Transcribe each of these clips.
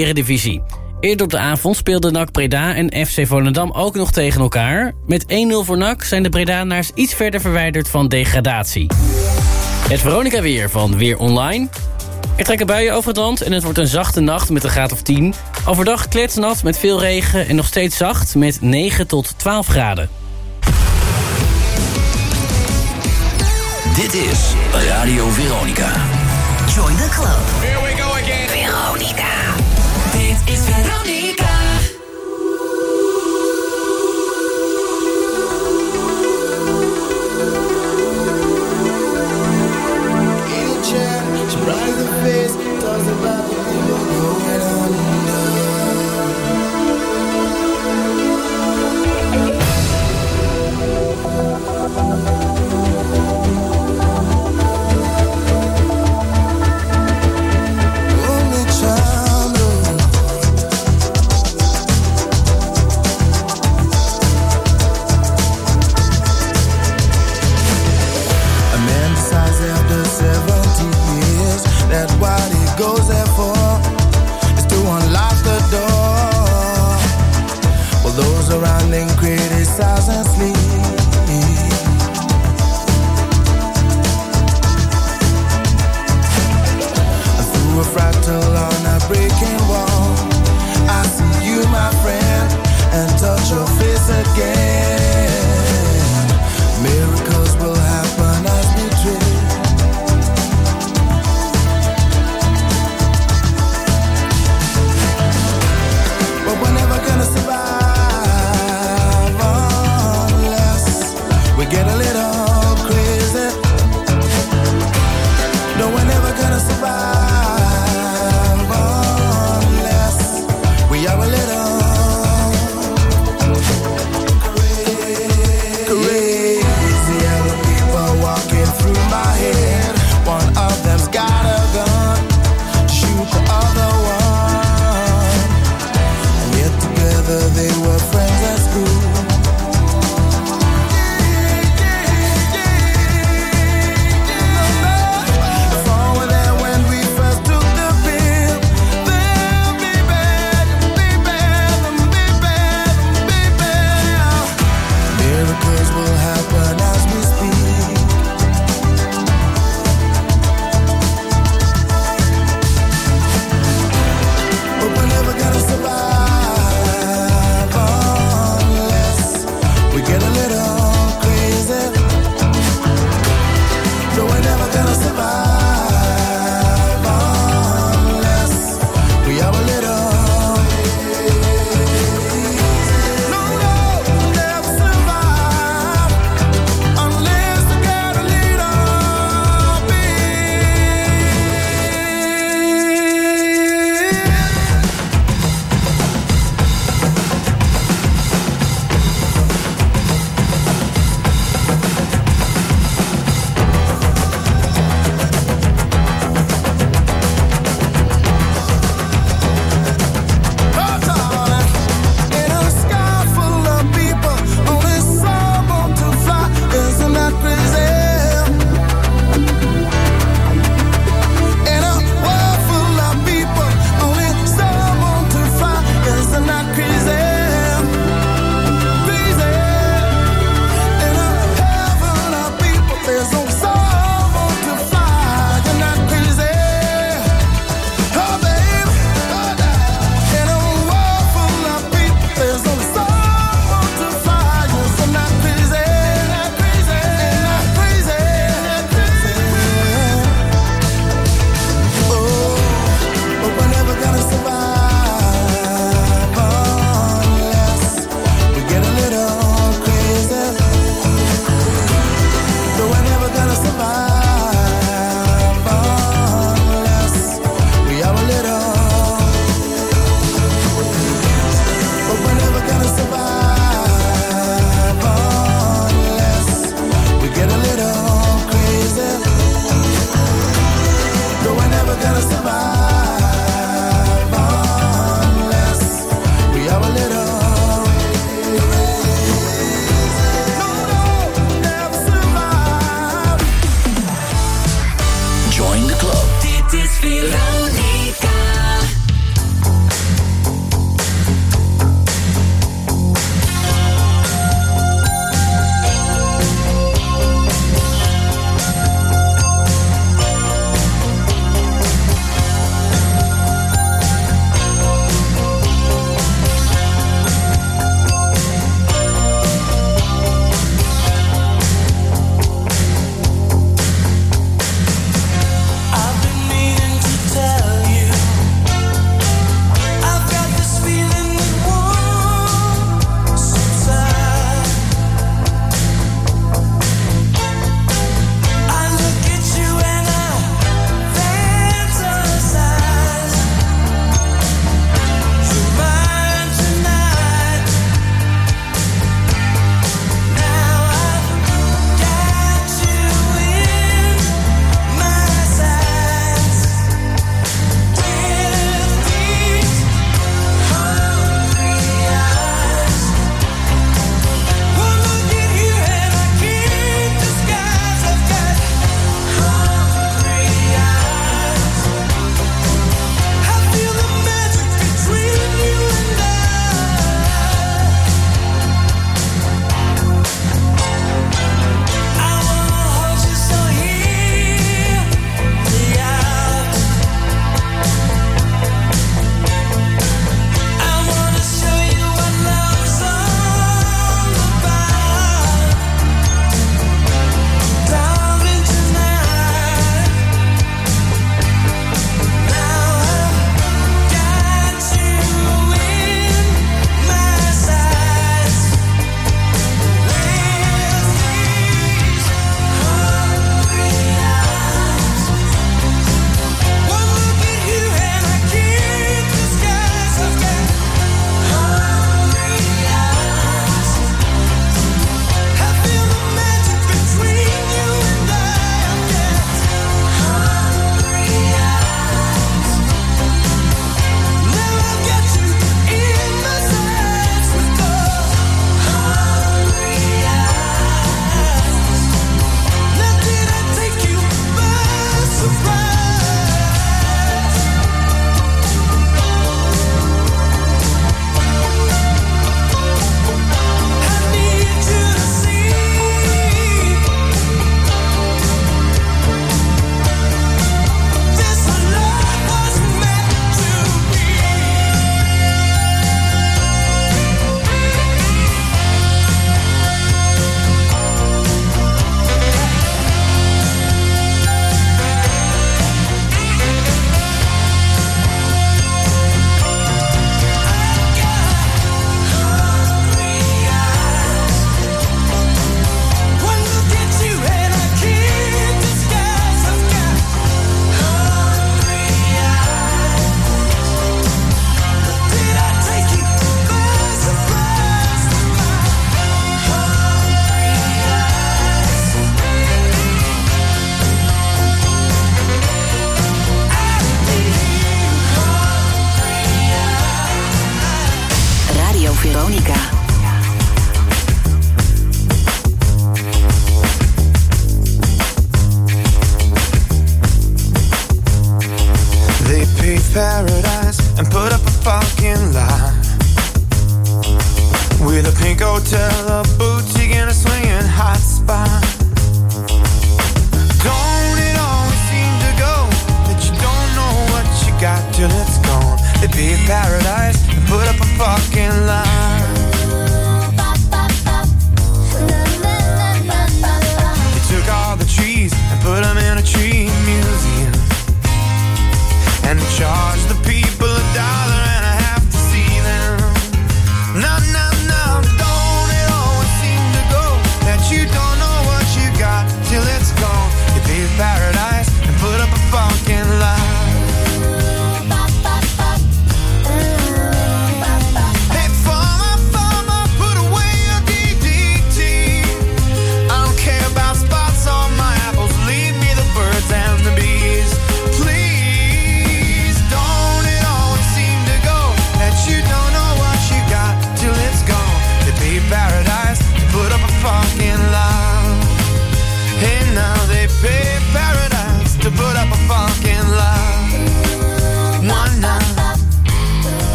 Eredivisie. Eerder op de avond speelden NAC Breda en FC Volendam ook nog tegen elkaar. Met 1-0 voor NAC zijn de Bredanaars iets verder verwijderd van degradatie. Het Veronica weer van Weer Online. Er trekken buien over het land en het wordt een zachte nacht met een graad of 10. Overdag kletsnat met veel regen en nog steeds zacht met 9 tot 12 graden. Dit is Radio Veronica. Join the club. Face, the people going under.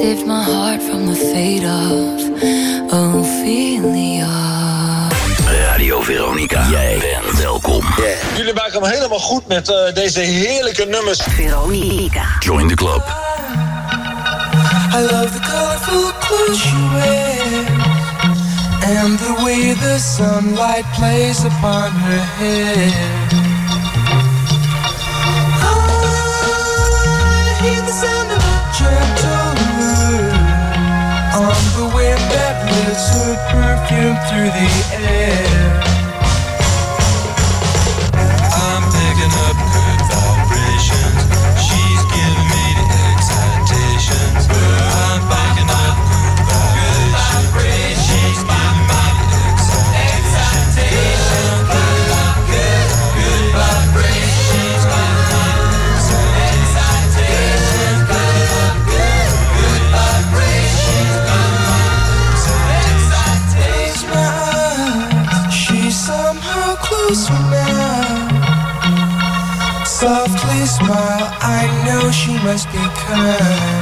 saved my heart from the fate of Ophelia. Radio Veronica, jij bent welkom. Yeah. Jullie maken hem helemaal goed met uh, deze heerlijke nummers. Veronica. Join the club. I love the colorful clothes you wear And the way the sunlight plays upon her hair oh, Hear the sound of a church wind that lifts her perfume through the air. much they.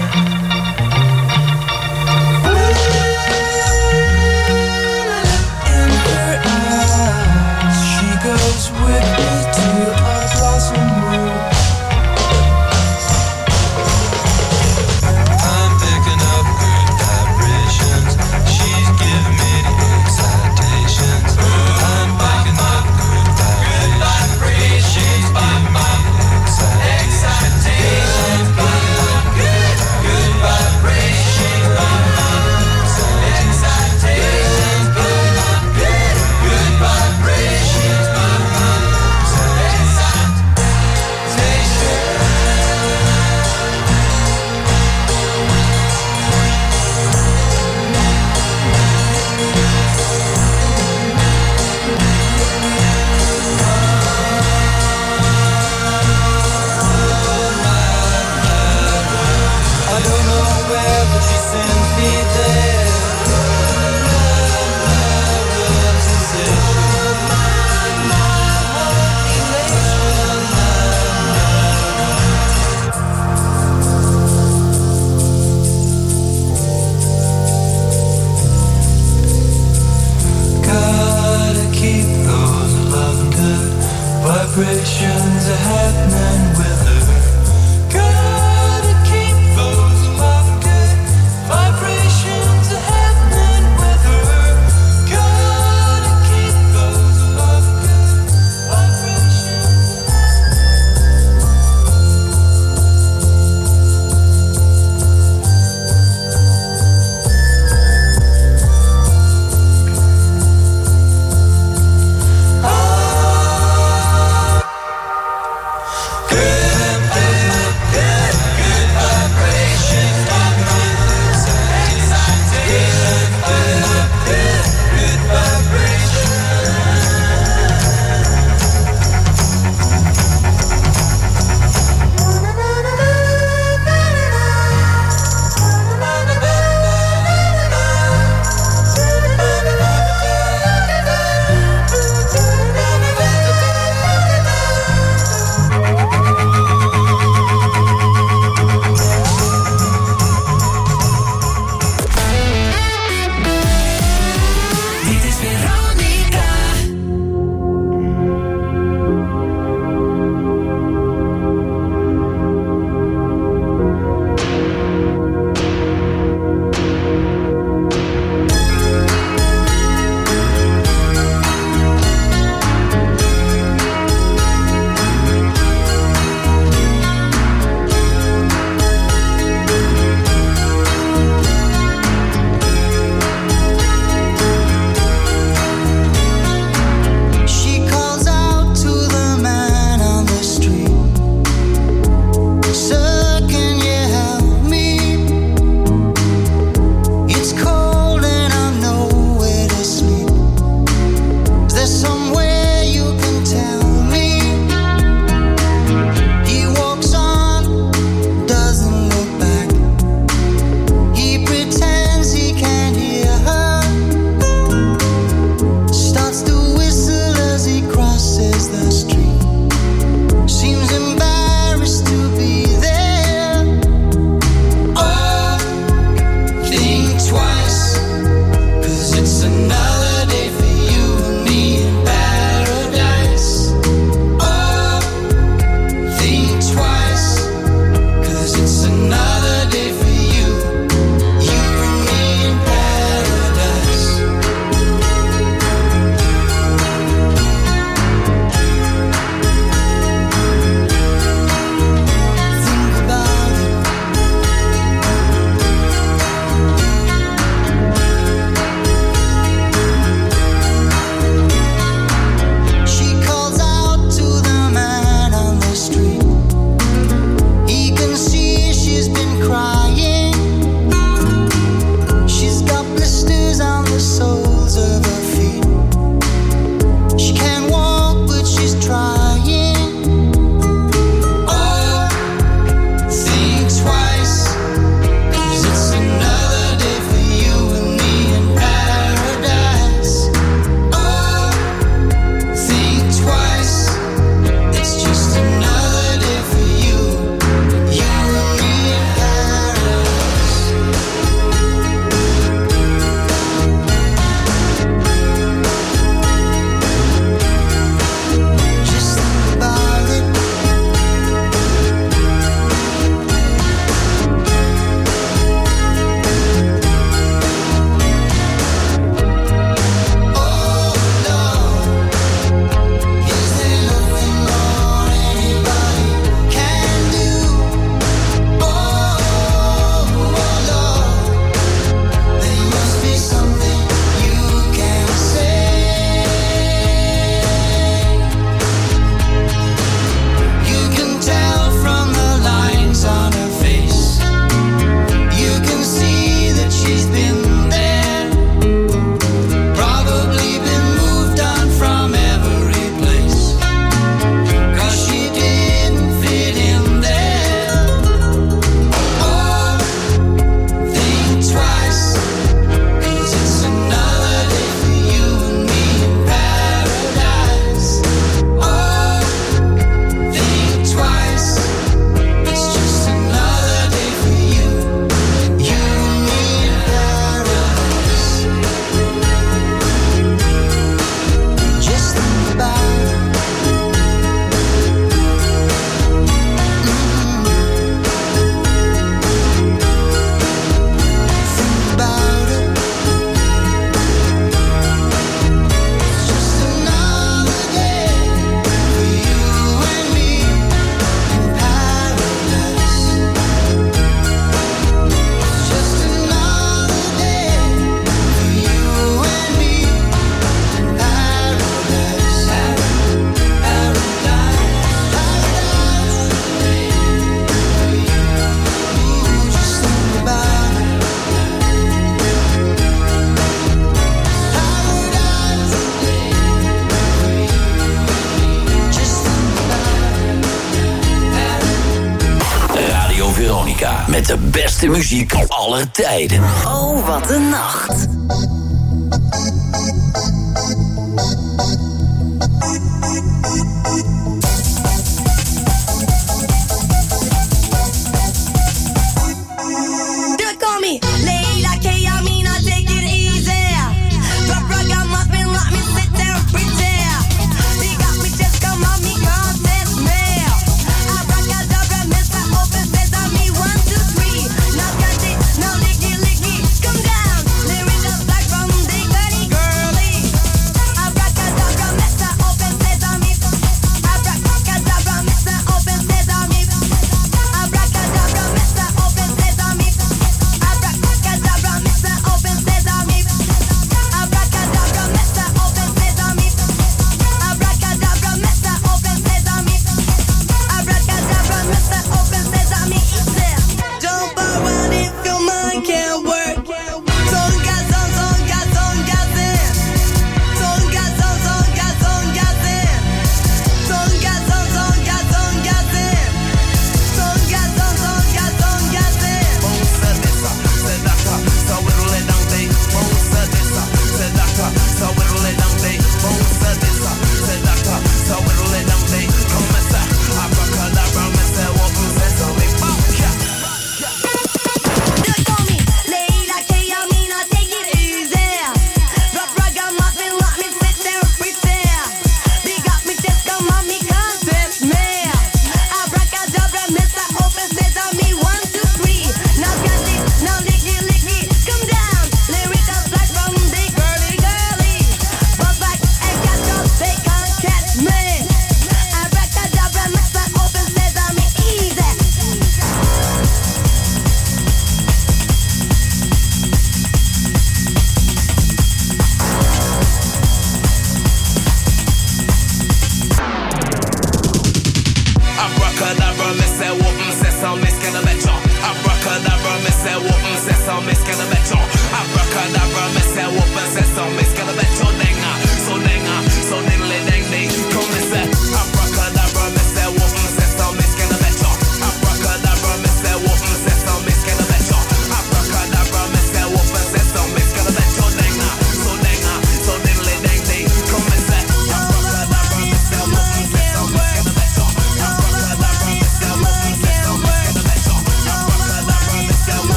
Muziek aller tijden.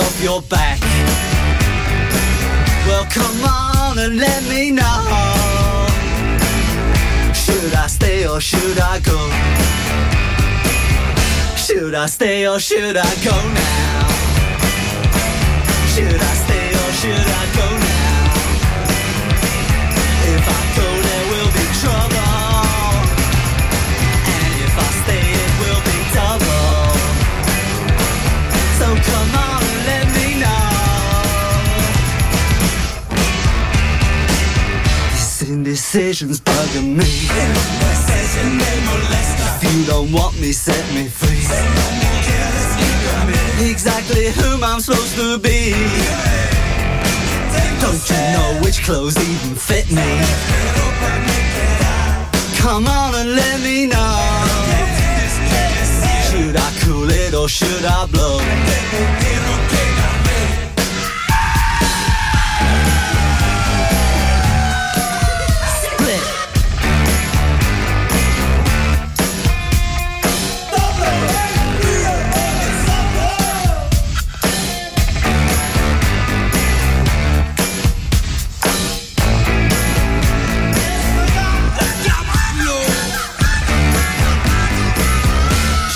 Off your back, well come on and let me know. Should I stay or should I go? Should I stay or should I go now? Should I stay or should I go now? If I go, indecision's bugging me. If you don't want me, set me free. Exactly whom I'm supposed to be. Don't you know which clothes even fit me? Come on and let me know. Should I cool it or should I blow?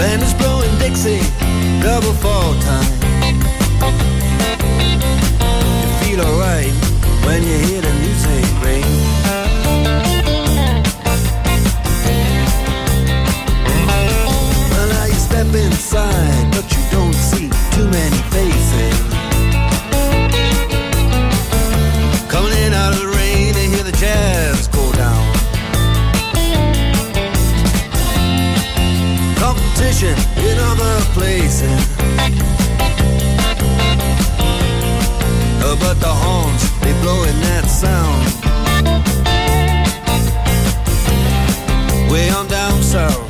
Band is blowing Dixie, double fall time. You feel alright when you hear the music ring. blazing. But the horns, they blowing that sound. Way on down south.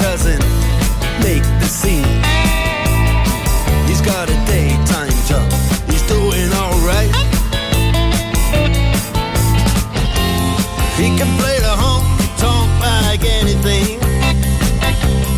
doesn't make the scene. He's got a daytime job, he's doing alright. He can play the honky tonk like anything.